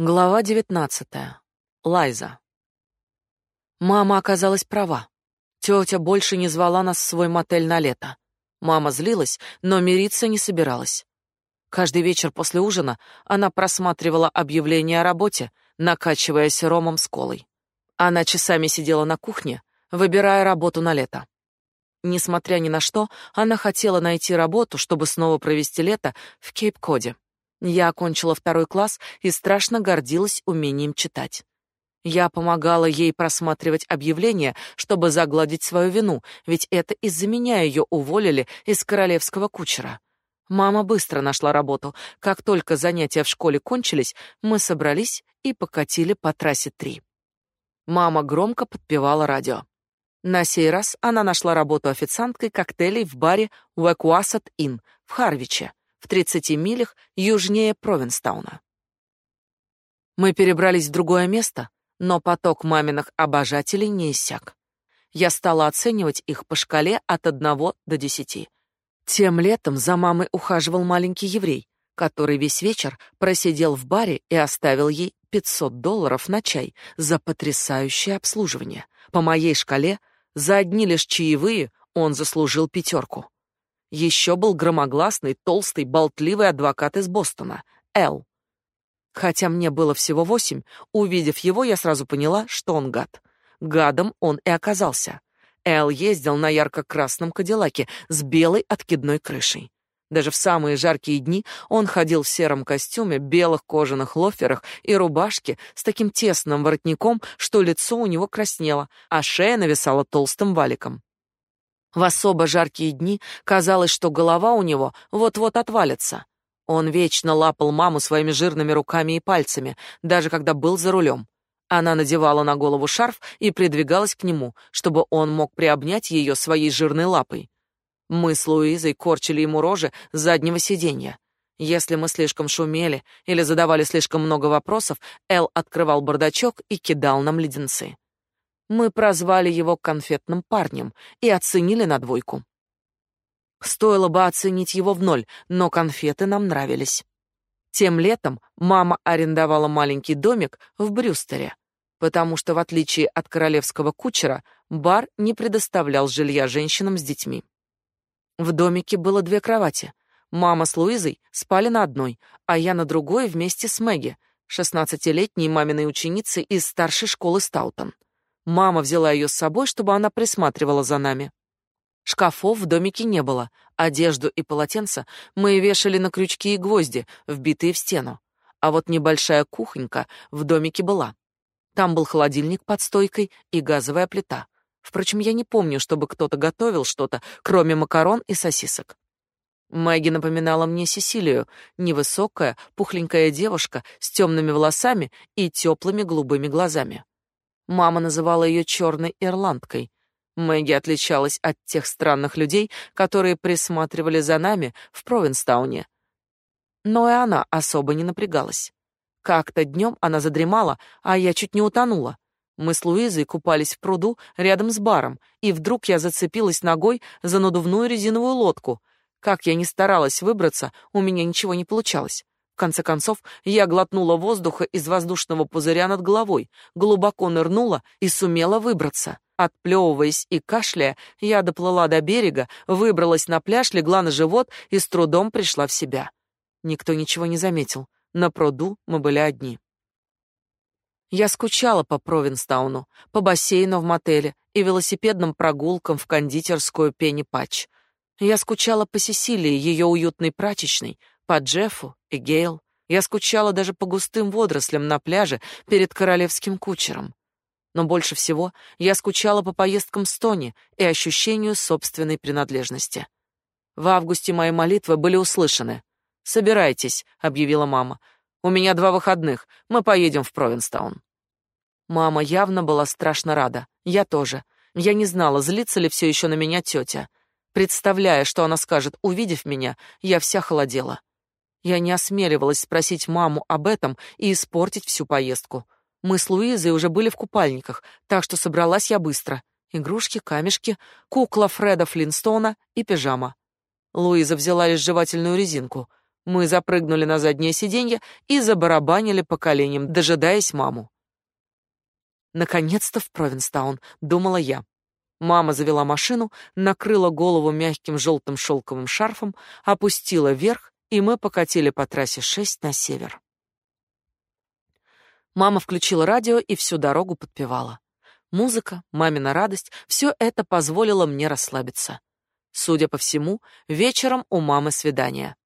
Глава девятнадцатая. Лайза. Мама оказалась права. Тетя больше не звала нас в свой мотель на лето. Мама злилась, но мириться не собиралась. Каждый вечер после ужина она просматривала объявления о работе, накачиваясь ромом с колой. Она часами сидела на кухне, выбирая работу на лето. Несмотря ни на что, она хотела найти работу, чтобы снова провести лето в Кейп-Коде. Я окончила второй класс и страшно гордилась умением читать. Я помогала ей просматривать объявления, чтобы загладить свою вину, ведь это из-за меня ее уволили из королевского кучера. Мама быстро нашла работу. Как только занятия в школе кончились, мы собрались и покатили по трассе 3. Мама громко подпевала радио. На сей раз она нашла работу официанткой коктейлей в баре Уэкуасат Inn в Харвиче в 30 милях южнее Провинстауна. Мы перебрались в другое место, но поток маминых обожателей не иссяк. Я стала оценивать их по шкале от 1 до 10. Тем летом за мамой ухаживал маленький еврей, который весь вечер просидел в баре и оставил ей 500 долларов на чай за потрясающее обслуживание. По моей шкале, за одни лишь чаевые он заслужил пятерку. Еще был громогласный, толстый, болтливый адвокат из Бостона, Эл. Хотя мне было всего восемь, увидев его, я сразу поняла, что он гад. Гадом он и оказался. Эл ездил на ярко-красном кадиллаке с белой откидной крышей. Даже в самые жаркие дни он ходил в сером костюме, белых кожаных лоферах и рубашке с таким тесным воротником, что лицо у него краснело, а шея нависала толстым валиком. В особо жаркие дни казалось, что голова у него вот-вот отвалится. Он вечно лапал маму своими жирными руками и пальцами, даже когда был за рулем. Она надевала на голову шарф и придвигалась к нему, чтобы он мог приобнять ее своей жирной лапой. Мы с Луизой корчили ему рожи с заднего сиденья. Если мы слишком шумели или задавали слишком много вопросов, Эл открывал бардачок и кидал нам леденцы. Мы прозвали его конфетным парнем и оценили на двойку. Стоило бы оценить его в ноль, но конфеты нам нравились. Тем летом мама арендовала маленький домик в Брюстере, потому что, в отличие от королевского кучера, бар не предоставлял жилья женщинам с детьми. В домике было две кровати. Мама с Луизой спали на одной, а я на другой вместе с Мэгги, шестнадцатилетней маминой ученицей из старшей школы Стаутон. Мама взяла ее с собой, чтобы она присматривала за нами. Шкафов в домике не было. Одежду и полотенца мы вешали на крючки и гвозди, вбитые в стену. А вот небольшая кухонька в домике была. Там был холодильник под стойкой и газовая плита. Впрочем, я не помню, чтобы кто-то готовил что-то, кроме макарон и сосисок. Мэгги напоминала мне Сесилию, невысокая, пухленькая девушка с темными волосами и теплыми голубыми глазами. Мама называла ее черной ирландкой. Мэгги отличалась от тех странных людей, которые присматривали за нами в Провинстауне. Но и она особо не напрягалась. Как-то днем она задремала, а я чуть не утонула. Мы с Луизой купались в пруду рядом с баром, и вдруг я зацепилась ногой за надувную резиновую лодку. Как я ни старалась выбраться, у меня ничего не получалось. Конце концов, я глотнула воздуха из воздушного пузыря над головой, глубоко нырнула и сумела выбраться. Отплевываясь и кашляя, я доплыла до берега, выбралась на пляж, легла на живот и с трудом пришла в себя. Никто ничего не заметил. На пруду мы были одни. Я скучала по Провинстауну, по бассейну в мотеле и велосипедным прогулкам в кондитерскую Пенни Патч. Я скучала по Сесилии, ее уютной прачечной, по Джеффу и Гейл. Я скучала даже по густым водорослям на пляже перед королевским кучером. Но больше всего я скучала по поездкам с Тони и ощущению собственной принадлежности. В августе мои молитвы были услышаны. «Собирайтесь», — объявила мама. «У меня два выходных. Мы поедем в Провинстаун». Мама явно была страшно рада. Я тоже. Я не знала, злится ли все еще на меня тетя. Представляя, что она скажет, увидев меня, я вся холодела. Я не осмеливалась спросить маму об этом и испортить всю поездку. Мы с Луизой уже были в купальниках, так что собралась я быстро. Игрушки, камешки, кукла Фреда Флинстона и пижама. Луиза взяла лишь жевательную резинку. Мы запрыгнули на заднее сиденье и забарабанили по коленям, дожидаясь маму. Наконец-то в Провинстаун, думала я. Мама завела машину, накрыла голову мягким желтым шелковым шарфом, опустила вверх, и мы покатили по трассе 6 на север. Мама включила радио и всю дорогу подпевала. Музыка, мамина радость все это позволило мне расслабиться. Судя по всему, вечером у мамы свидание.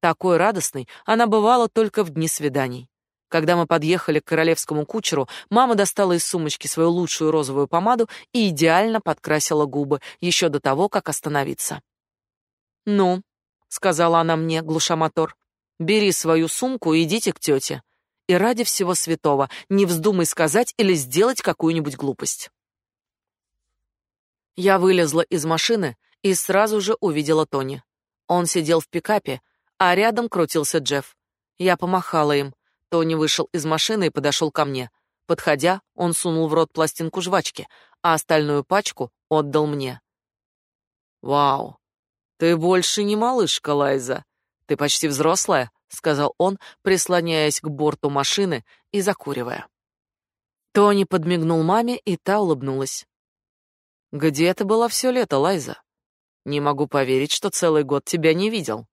Такой радостной она бывала только в дни свиданий. Когда мы подъехали к королевскому кучеру, мама достала из сумочки свою лучшую розовую помаду и идеально подкрасила губы еще до того, как остановиться. «Ну», — сказала она мне, глуша мотор, — «бери свою сумку и идите к тете. И ради всего святого не вздумай сказать или сделать какую-нибудь глупость». Я вылезла из машины и сразу же увидела Тони. Он сидел в пикапе, а рядом крутился Джефф. Я помахала им. Тони вышел из машины и подошел ко мне. Подходя, он сунул в рот пластинку жвачки, а остальную пачку отдал мне. «Вау, ты больше не малышка, Лайза. Ты почти взрослая», — сказал он, прислоняясь к борту машины и закуривая. Тони подмигнул маме, и та улыбнулась. «Где ты была все лето, Лайза? Не могу поверить, что целый год тебя не видел».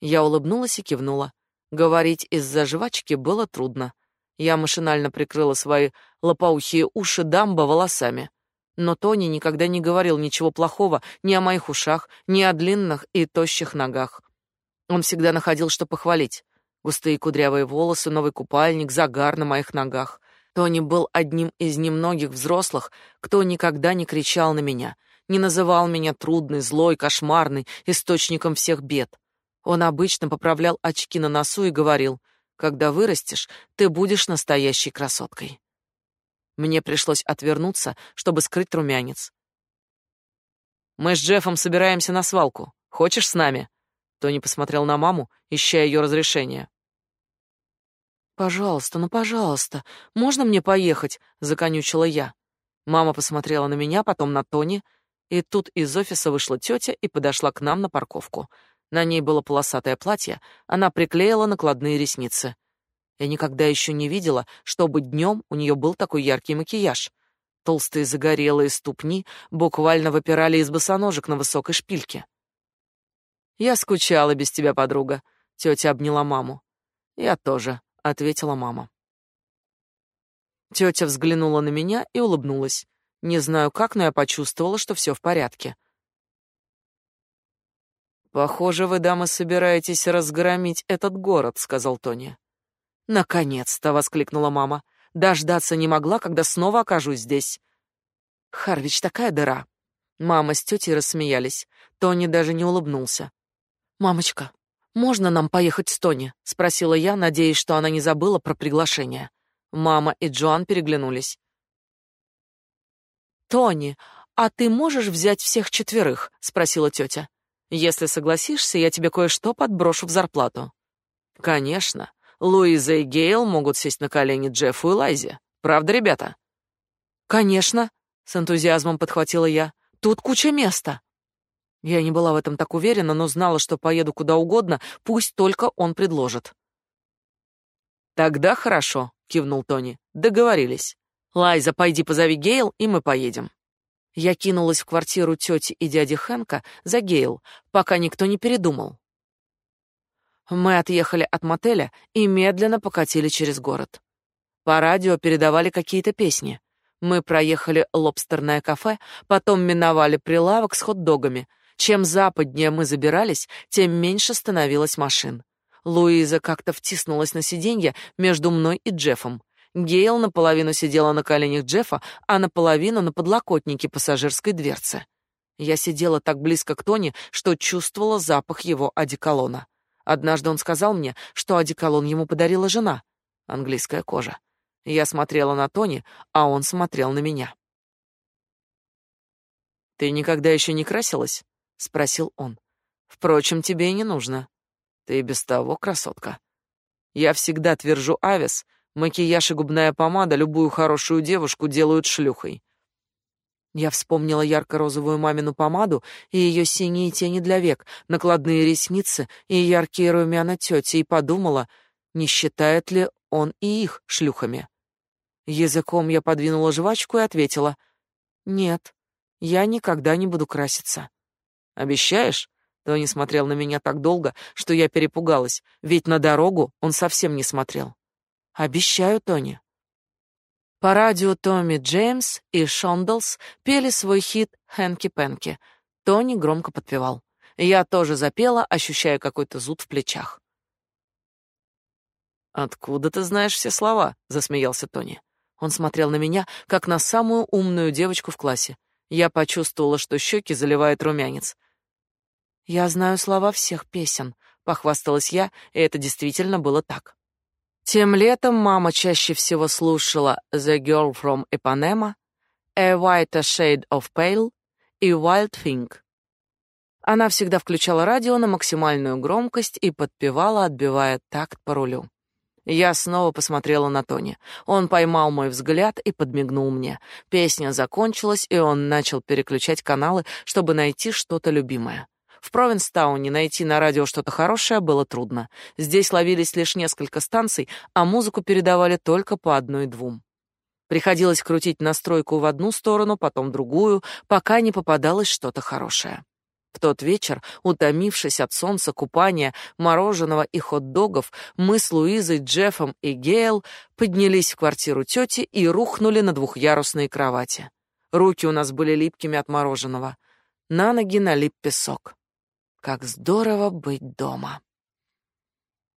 Я улыбнулась и кивнула. Говорить из-за жвачки было трудно. Я машинально прикрыла свои лопоухие уши дамба волосами. Но Тони никогда не говорил ничего плохого ни о моих ушах, ни о длинных и тощих ногах. Он всегда находил, что похвалить. Густые кудрявые волосы, новый купальник, загар на моих ногах. Тони был одним из немногих взрослых, кто никогда не кричал на меня, не называл меня трудной, злой, кошмарной, источником всех бед. Он обычно поправлял очки на носу и говорил, «Когда вырастешь, ты будешь настоящей красоткой». Мне пришлось отвернуться, чтобы скрыть румянец. «Мы с Джеффом собираемся на свалку. Хочешь с нами?» Тони посмотрел на маму, ища ее разрешения. «Пожалуйста, ну, пожалуйста, можно мне поехать?» — законючила я. Мама посмотрела на меня, потом на Тони, и тут из офиса вышла тетя и подошла к нам на парковку — на ней было полосатое платье, она приклеила накладные ресницы. Я никогда еще не видела, чтобы днем у нее был такой яркий макияж. Толстые загорелые ступни буквально выпирали из босоножек на высокой шпильке. «Я скучала без тебя, подруга», — тетя обняла маму. «Я тоже», — ответила мама. Тетя взглянула на меня и улыбнулась. Не знаю как, но я почувствовала, что все в порядке. Похоже, вы, дамы, собираетесь разгромить этот город, сказал Тони. Наконец-то, воскликнула мама. Дождаться не могла, когда снова окажусь здесь. Харвич такая дыра. Мама с тетей рассмеялись. Тони даже не улыбнулся. Мамочка, можно нам поехать с Тони? спросила я, надеясь, что она не забыла про приглашение. Мама и Джоан переглянулись. Тони, а ты можешь взять всех четверых? спросила тетя. Если согласишься, я тебе кое-что подброшу в зарплату. Конечно. Луиза и Гейл могут сесть на колени Джеффу и Лайзе. Правда, ребята? Конечно, с энтузиазмом подхватила я. Тут куча места. Я не была в этом так уверена, но знала, что поеду куда угодно, пусть только он предложит. Тогда хорошо, кивнул Тони. Договорились. Лайза, пойди позови Гейл, и мы поедем. Я кинулась в квартиру тети и дяди Хэнка за Гейл, пока никто не передумал. Мы отъехали от мотеля и медленно покатили через город. По радио передавали какие-то песни. Мы проехали лобстерное кафе, потом миновали прилавок с хот-догами. Чем западнее мы забирались, тем меньше становилось машин. Луиза как-то втиснулась на сиденье между мной и Джеффом. Гейл наполовину сидела на коленях Джеффа, а наполовину на подлокотнике пассажирской дверцы. Я сидела так близко к Тони, что чувствовала запах его одеколона. Однажды он сказал мне, что одеколон ему подарила жена. Английская кожа. Я смотрела на Тони, а он смотрел на меня. «Ты никогда еще не красилась?» — спросил он. «Впрочем, тебе и не нужно. Ты и без того красотка. Я всегда твержу Авис, Макияж и губная помада любую хорошую девушку делают шлюхой. Я вспомнила ярко-розовую мамину помаду и ее синие тени для век, накладные ресницы и яркие румяна тети, и подумала, не считает ли он и их шлюхами. Языком я подвинула жвачку и ответила, «Нет, я никогда не буду краситься». «Обещаешь?» Тони смотрел на меня так долго, что я перепугалась, ведь на дорогу он совсем не смотрел. «Обещаю, Тони». По радио Томми Джеймс и Шондлс пели свой хит «Хэнки-пэнки». Тони громко подпевал. Я тоже запела, ощущая какой-то зуд в плечах. «Откуда ты знаешь все слова?» — засмеялся Тони. Он смотрел на меня, как на самую умную девочку в классе. Я почувствовала, что щеки заливает румянец. «Я знаю слова всех песен», — похвасталась я, и это действительно было так. Тем летом мама чаще всего слушала «The Girl from Ipanema», «A White Shade of Pale» и «Wild Thing». Она всегда включала радио на максимальную громкость и подпевала, отбивая такт по рулю. Я снова посмотрела на Тони. Он поймал мой взгляд и подмигнул мне. Песня закончилась, и он начал переключать каналы, чтобы найти что-то любимое. В Провинстауне найти на радио что-то хорошее было трудно. Здесь ловились лишь несколько станций, а музыку передавали только по одной-двум. Приходилось крутить настройку в одну сторону, потом другую, пока не попадалось что-то хорошее. В тот вечер, утомившись от солнца, купания, мороженого и хот-догов, мы с Луизой, Джеффом и Гейл поднялись в квартиру тети и рухнули на двухъярусные кровати. Руки у нас были липкими от мороженого. На ноги налип песок. Как здорово быть дома.